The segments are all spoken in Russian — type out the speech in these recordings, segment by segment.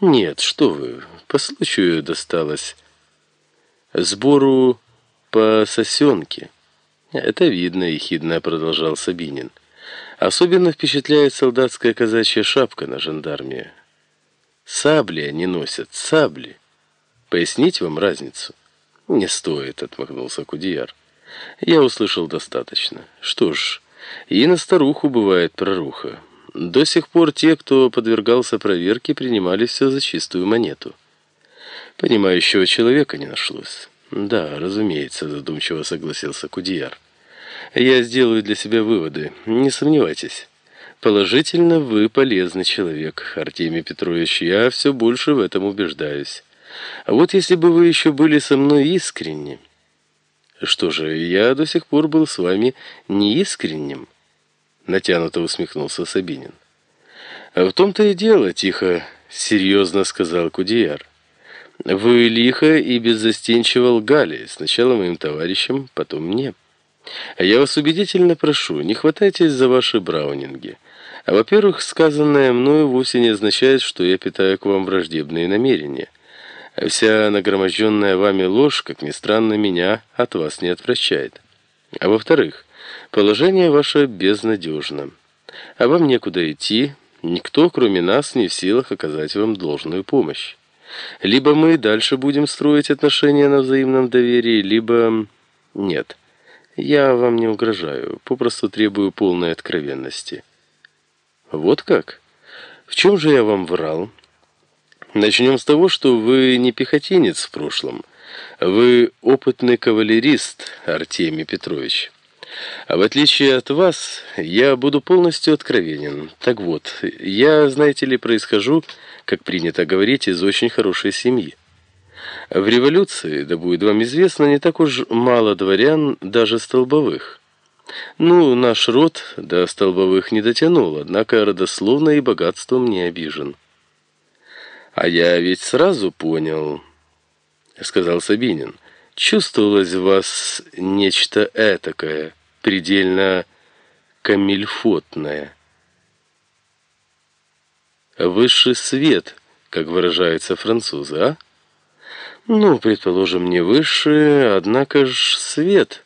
Нет, что вы, по случаю досталось. Сбору по сосенке. Это видно, ехидно продолжал Сабинин. Особенно впечатляет солдатская казачья шапка на жандарме. Сабли они носят, сабли. Пояснить вам разницу? Не стоит, отмахнулся Кудияр. Я услышал достаточно. Что ж, и на старуху бывает проруха. До сих пор те, кто подвергался проверке, принимали все за чистую монету. Понимающего человека не нашлось. Да, разумеется, задумчиво согласился Кудияр. Я сделаю для себя выводы, не сомневайтесь. Положительно, вы полезный человек, Артемий Петрович, я все больше в этом убеждаюсь. А вот если бы вы еще были со мной искренни... Что же, я до сих пор был с вами неискренним, натянуто усмехнулся Сабинин. А в том-то и дело, тихо, серьезно сказал Кудияр. Вы лихо и беззастенчиво лгали, сначала моим товарищам, потом мне. А я вас убедительно прошу, не хватайтесь за ваши браунинги. А во-первых, сказанное мною вовсе не означает, что я питаю к вам враждебные намерения. Вся нагроможденная вами ложь, как ни странно, меня от вас не отвращает. А во-вторых, положение ваше безнадежно. А вам некуда идти, никто, кроме нас, не в силах оказать вам должную помощь. Либо мы дальше будем строить отношения на взаимном доверии, либо... Нет, я вам не угрожаю, попросту требую полной откровенности. Вот как? В чем же я вам врал?» Начнем с того, что вы не пехотинец в прошлом. Вы опытный кавалерист, Артемий Петрович. А в отличие от вас, я буду полностью откровенен. Так вот, я, знаете ли, происхожу, как принято говорить, из очень хорошей семьи. В революции, да будет вам известно, не так уж мало дворян, даже столбовых. Ну, наш род до столбовых не дотянул, однако родословно и богатством не обижен. «А я ведь сразу понял», — сказал Сабинин. «Чувствовалось в вас нечто этакое, предельно камильфотное. Высший свет, как выражаются французы, а? Ну, предположим, не высший, однако ж свет.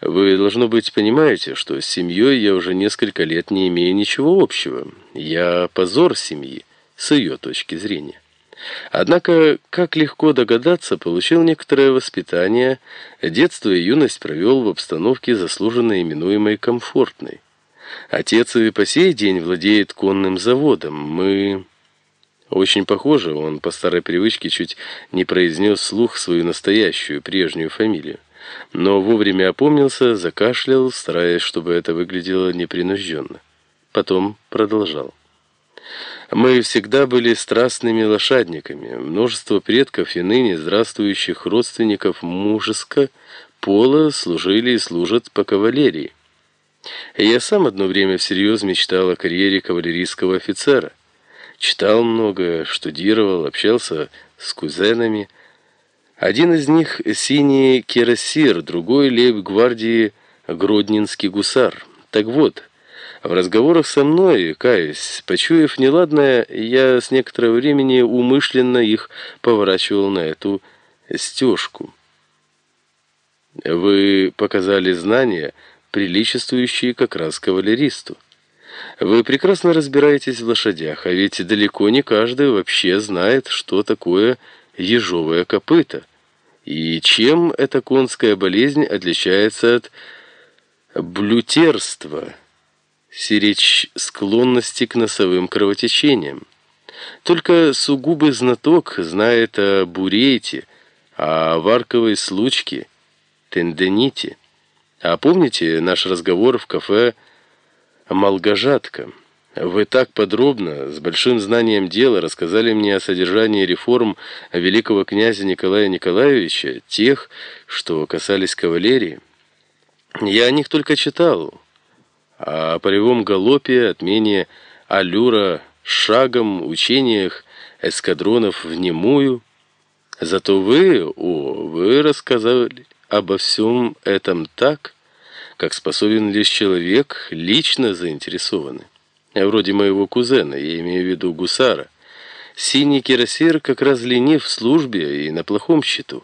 Вы, должно быть, понимаете, что с семьей я уже несколько лет не имею ничего общего. Я позор семьи» с ее точки зрения. Однако, как легко догадаться, получил некоторое воспитание, детство и юность провел в обстановке, заслуженно именуемой комфортной. Отец и по сей день владеет конным заводом. Мы... Очень похоже, он по старой привычке чуть не произнес слух свою настоящую, прежнюю фамилию. Но вовремя опомнился, закашлял, стараясь, чтобы это выглядело непринужденно. Потом продолжал. Мы всегда были страстными лошадниками. Множество предков и ныне здравствующих родственников мужеско пола служили и служат по кавалерии. Я сам одно время всерьез мечтал о карьере кавалерийского офицера. Читал много, штудировал, общался с кузенами. Один из них — синий кирасир, другой — лейб-гвардии Гродненский гусар. Так вот... В разговорах со мной, каюсь, почуяв неладное, я с некоторого времени умышленно их поворачивал на эту стежку. Вы показали знания, приличествующие как раз кавалеристу. Вы прекрасно разбираетесь в лошадях, а ведь далеко не каждый вообще знает, что такое ежовое копыто. И чем эта конская болезнь отличается от блютерства – сиречь склонности к носовым кровотечениям. Только сугубый знаток знает о бурейте, о варковой случке, тендените. А помните наш разговор в кафе «Малгожатка»? Вы так подробно, с большим знанием дела, рассказали мне о содержании реформ великого князя Николая Николаевича, тех, что касались кавалерии. Я о них только читал, о полевом галопе, отмене аллюра шагом, учениях эскадронов в немую. Зато вы, о, вы рассказали обо всем этом так, как способен лишь человек, лично заинтересованный. Вроде моего кузена, я имею в виду гусара, Синий кирасир как раз ленив в службе и на плохом счету.